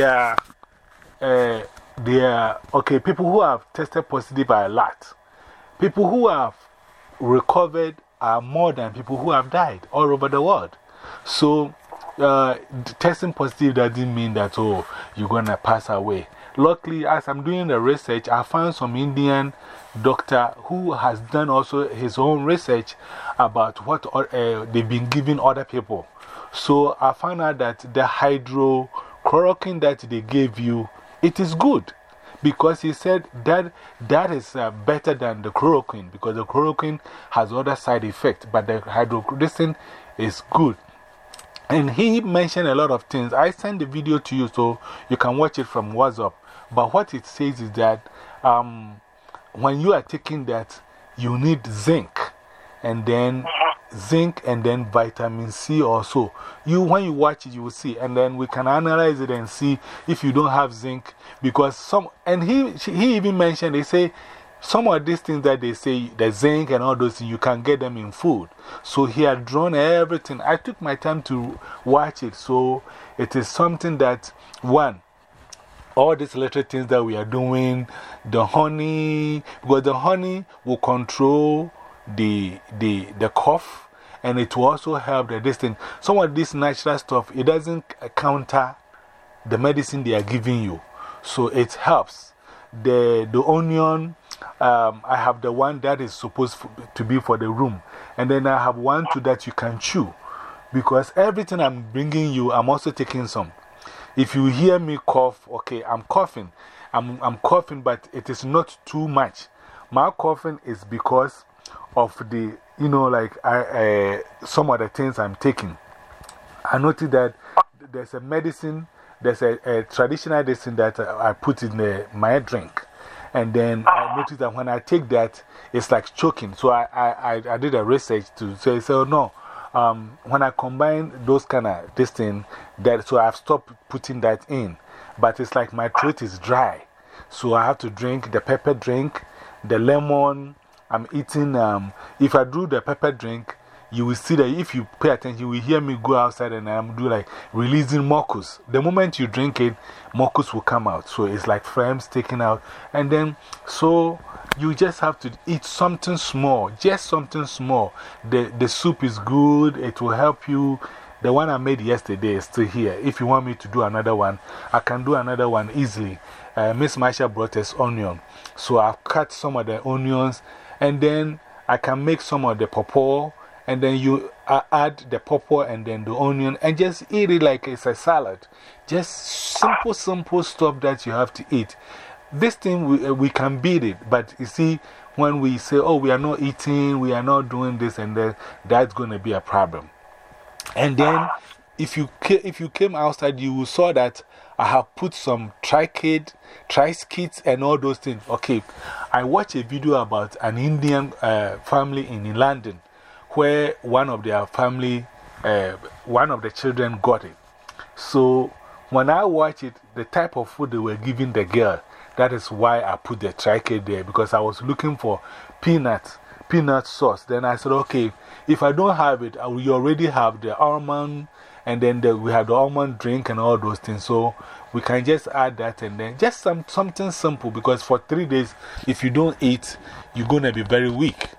are, uh, they are, okay, people who have tested positive are a lot. People who have recovered are more than people who have died all over the world. So, uh, testing positive doesn't mean that, oh, you're going to pass away. Luckily, as I'm doing the research, I found some Indian doctor who has done also his own research about what uh, they've been giving other people. So I found out that the hydrochloroquine that they gave you, it is good. Because he said that that is uh, better than the chloroquine because the chloroquine has other side effects, but the hydrochloroquine is good. And he mentioned a lot of things. I sent the video to you so you can watch it from WhatsApp. But what it says is that um, when you are taking that, you need zinc and then zinc and then vitamin C also. You, when you watch it, you will see. And then we can analyze it and see if you don't have zinc. Because some, and he, he even mentioned, they say, some of these things that they say, the zinc and all those things, you can get them in food. So he had drawn everything. I took my time to watch it. So it is something that, one, all these little things that we are doing, the honey, because the honey will control the, the, the cough and it will also help the distance. Some of this natural stuff, it doesn't counter the medicine they are giving you. So it helps. The, the onion, um, I have the one that is supposed to be for the room. And then I have one too that you can chew. Because everything I'm bringing you, I'm also taking some. If you hear me cough, okay, I'm coughing. I'm, I'm coughing, but it is not too much. My coughing is because of the, you know, like I, some of the things I'm taking. I noticed that there's a medicine, there's a, a traditional medicine that I put in the, my drink. And then I noticed that when I take that, it's like choking. So I, I, I did a research to say, so no, um, when I combine those kind of this thing, that, so I've stopped putting that in. But it's like my throat is dry. So I have to drink the pepper drink, the lemon. I'm eating, um, if I do the pepper drink, you will see that if you pay attention, you will hear me go outside and I'm do like releasing mucus. The moment you drink it, mucus will come out. So it's like frames taken out. And then, so you just have to eat something small, just something small. The, the soup is good, it will help you. The one I made yesterday is still here. If you want me to do another one, I can do another one easily. Uh, Miss Marsha brought us onion. So I've cut some of the onions and then I can make some of the pawpaw and then you add the pawpaw and then the onion and just eat it like it's a salad. Just simple, simple stuff that you have to eat. This thing, we, uh, we can beat it, but you see, when we say, oh, we are not eating, we are not doing this and that, that's going to be a problem. And then, if you, if you came outside, you saw that I have put some tricade, Triscuits, and all those things. Okay, I watched a video about an Indian uh, family in London where one of their family, uh, one of the children got it. So when I watch it, the type of food they were giving the girl, that is why I put the tricade there because I was looking for peanut, peanut sauce. Then I said, okay, if I don't have it, we already have the almond and then the, we have the almond drink and all those things. So we can just add that and then just some, something simple because for three days, if you don't eat, you're going to be very weak,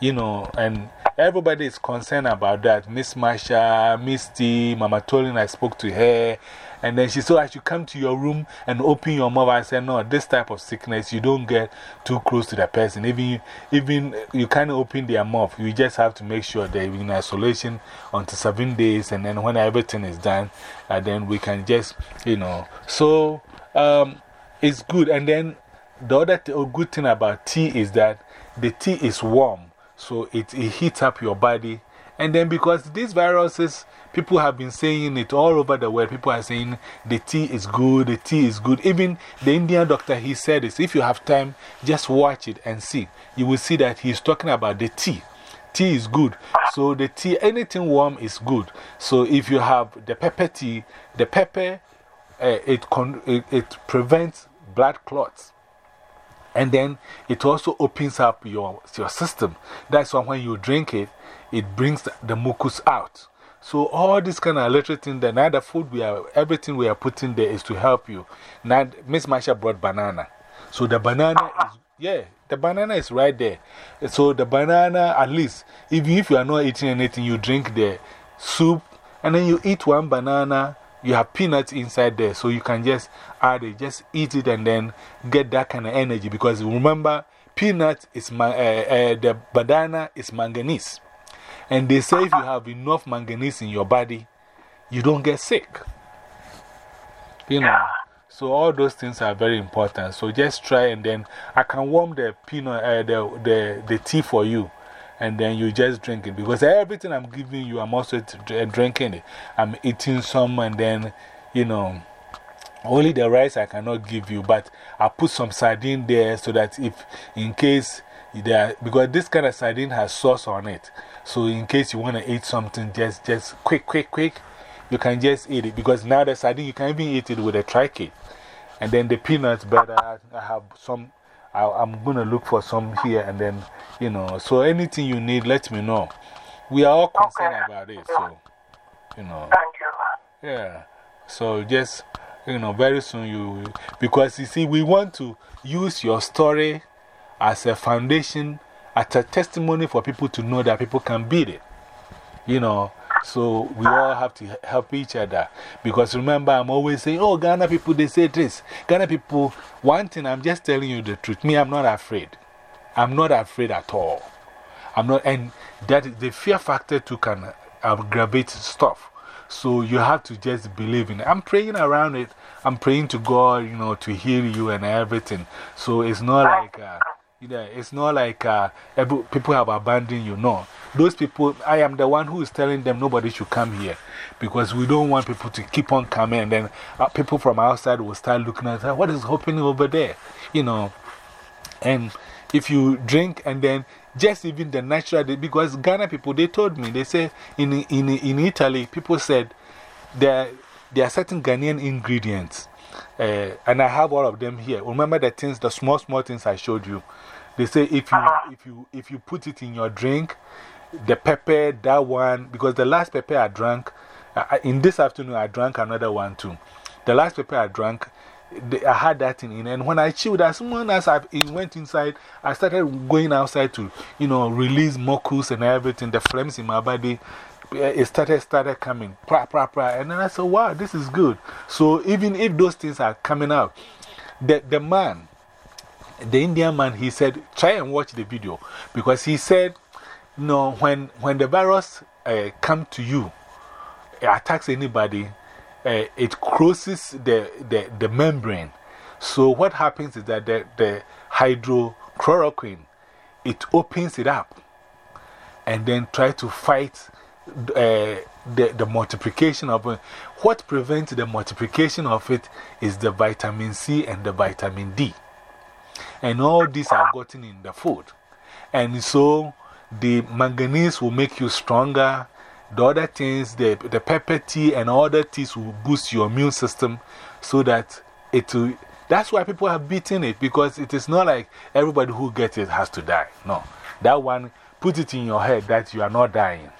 you know, and everybody is concerned about that. Miss Marsha, Misty, Mama Tolin, I spoke to her. And then she said, I should come to your room and open your mouth. I said, No, this type of sickness, you don't get too close to the person. Even, even you can't open their mouth. You just have to make sure they're in isolation until seven days. And then when everything is done, uh, then we can just, you know. So um, it's good. And then the other good thing about tea is that the tea is warm. So it, it heats up your body. And then because these viruses, people have been saying it all over the world. People are saying the tea is good, the tea is good. Even the Indian doctor, he said this. If you have time, just watch it and see. You will see that he's talking about the tea. Tea is good. So the tea, anything warm is good. So if you have the pepper tea, the pepper, uh, it, it, it prevents blood clots. And then it also opens up your, your system. That's why when you drink it, it brings the mucus out. So, all this kind of little thing, the now the food we are, everything we are putting there is to help you. Now, Miss Masha brought banana. So, the banana ah, ah. is, yeah, the banana is right there. So, the banana, at least, even if you are not eating anything, you drink the soup and then you eat one banana. You have peanuts inside there, so you can just add it, just eat it, and then get that kind of energy. Because remember, peanut is uh, uh, the banana is manganese. And they say if you have enough manganese in your body, you don't get sick. You know. So, all those things are very important. So, just try and then I can warm the, peanut, uh, the, the, the tea for you. And then you just drink it. Because everything I'm giving you, I'm also drinking it. I'm eating some and then, you know, only the rice I cannot give you. But I put some sardine there so that if, in case, there, because this kind of sardine has sauce on it. So, in case you want to eat something, just, just quick, quick, quick, you can just eat it. Because now the sardine, you can even eat it with a trichet. And then the peanuts. I, I have some, I, am going to look for some here. And then, you know, so anything you need, let me know. We are all concerned about it. So, you know. Thank you. Yeah. So, just, you know, very soon you, because you see, we want to use your story as a foundation as a testimony for people to know that people can beat it. You know, so we all have to help each other. Because remember, I'm always saying, oh, Ghana people, they say this. Ghana people, one thing, I'm just telling you the truth. Me, I'm not afraid. I'm not afraid at all. I'm not, and that the fear factor too can aggravate stuff. So you have to just believe in it. I'm praying around it. I'm praying to God, you know, to heal you and everything. So it's not like. Uh, you know, it's not like uh, people have abandoned you. No. Those people, I am the one who is telling them nobody should come here because we don't want people to keep on coming and then uh, people from outside will start looking at what is happening over there, you know. And if you drink and then just even the natural, because Ghana people, they told me, they say in, in, in Italy, people said there, there are certain Ghanaian ingredients. Uh, and I have all of them here. Remember the things, the small, small things I showed you. They say if you, if, you, if you put it in your drink, the pepper, that one, because the last pepper I drank, uh, in this afternoon I drank another one too. The last pepper I drank, I had that in, and when I chewed, as soon as I went inside, I started going outside to, you know, release mucus and everything, the flames in my body. It started, started coming, pra, pra, pra. And then I said, wow, this is good. So even if those things are coming out, the, the man, the Indian man, he said, try and watch the video. Because he said, no, when, when the virus uh, come to you, it attacks anybody, uh, it crosses the, the, the membrane. So what happens is that the, the hydrochloroquine, it opens it up and then try to fight uh, the, the multiplication of it. What prevents the multiplication of it is the vitamin C and the vitamin D. And all these are gotten in the food. And so the manganese will make you stronger. The other things, the, the pepper tea and other teas will boost your immune system so that it will. That's why people have beaten it because it is not like everybody who gets it has to die. No. That one, put it in your head that you are not dying.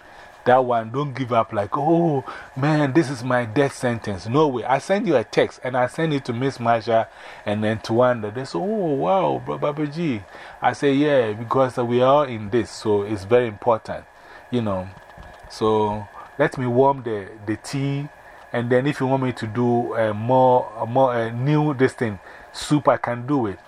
That one, don't give up like, oh man, this is my death sentence. No way. I send you a text and I send it to Miss Marsha and then to Wanda. They say, oh wow, Baba G. I say, yeah, because we are in this, so it's very important, you know. So let me warm the, the tea. And then if you want me to do a more, a more a new this thing, soup, I can do it.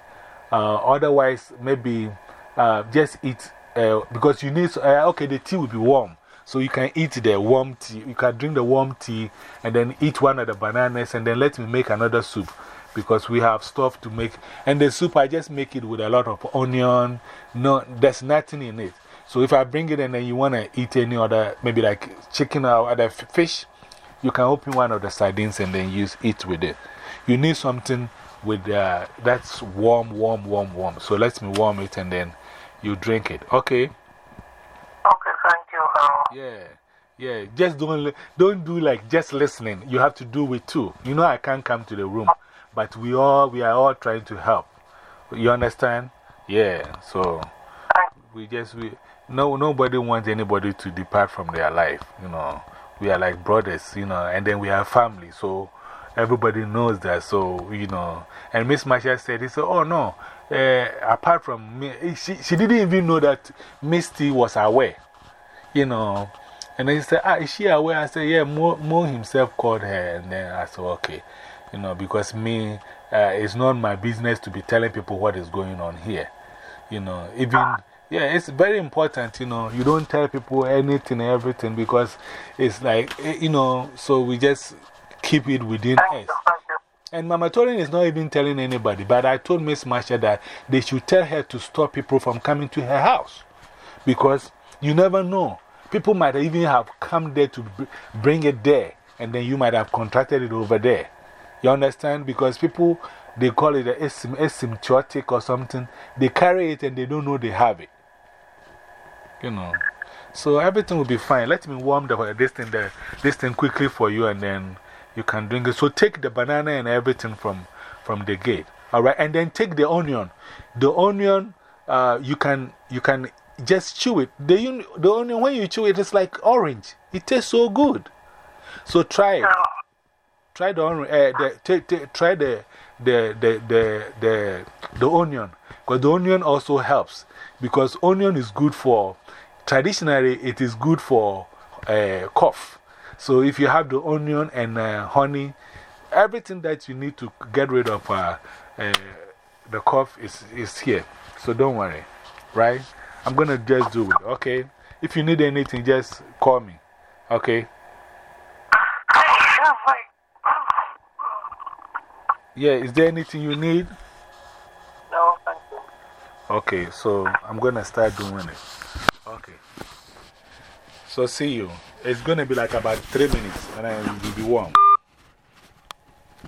Uh, otherwise, maybe uh, just eat uh, because you need, okay, the tea will be warm. So you can eat the warm tea, you can drink the warm tea and then eat one of the bananas and then let me make another soup because we have stuff to make. And the soup, I just make it with a lot of onion. No, there's nothing in it. So if I bring it and then you want to eat any other, maybe like chicken or other fish, you can open one of the sardines and then use it with it. You need something with uh, that's warm, warm, warm, warm. So let me warm it and then you drink it. Okay? Yeah. Yeah, just don't, don't do like just listening. You have to do it too. You know, I can't come to the room, but we, all, we are all trying to help. You understand? Yeah, so we just, we, no, nobody wants anybody to depart from their life. You know, We are like brothers, you know, and then we have family. So everybody knows that. So, you know, and Miss Masha said, he said, oh no, uh, apart from me, she, she didn't even know that Misty was aware, you know. And then he said, ah, is she aware? I said, yeah, Mo, Mo himself called her. And then I said, okay, you know, because me, uh, it's not my business to be telling people what is going on here. You know, even, yeah, it's very important, you know, you don't tell people anything, everything, because it's like, eh, you know, so we just keep it within us. And Mama Torin is not even telling anybody, but I told Miss Masha that they should tell her to stop people from coming to her house. Because you never know. People might even have come there to bring it there, and then you might have contracted it over there. You understand? Because people, they call it asymptotic or something. They carry it and they don't know they have it. You know. So everything will be fine. Let me warm the, this, thing this thing quickly for you and then you can drink it. So take the banana and everything from, from the gate. All right. And then take the onion. The onion, uh, you, can, you can just chew it. The, the onion, when you chew it, it's like orange. It tastes so good. So try it. Try the, uh, the, try the, the, the, the, the, the onion. Because the onion also helps. Because onion is good for, traditionally, it is good for uh, cough. So if you have the onion and uh, honey, everything that you need to get rid of uh, uh, the cough is, is here. So don't worry, right? I'm going to just do it, okay? If you need anything, just call me, okay? Yeah, is there anything you need? No, thank you. Okay, so I'm going to start doing it. Okay. So see you. It's going to be like about three minutes and then you'll be warm.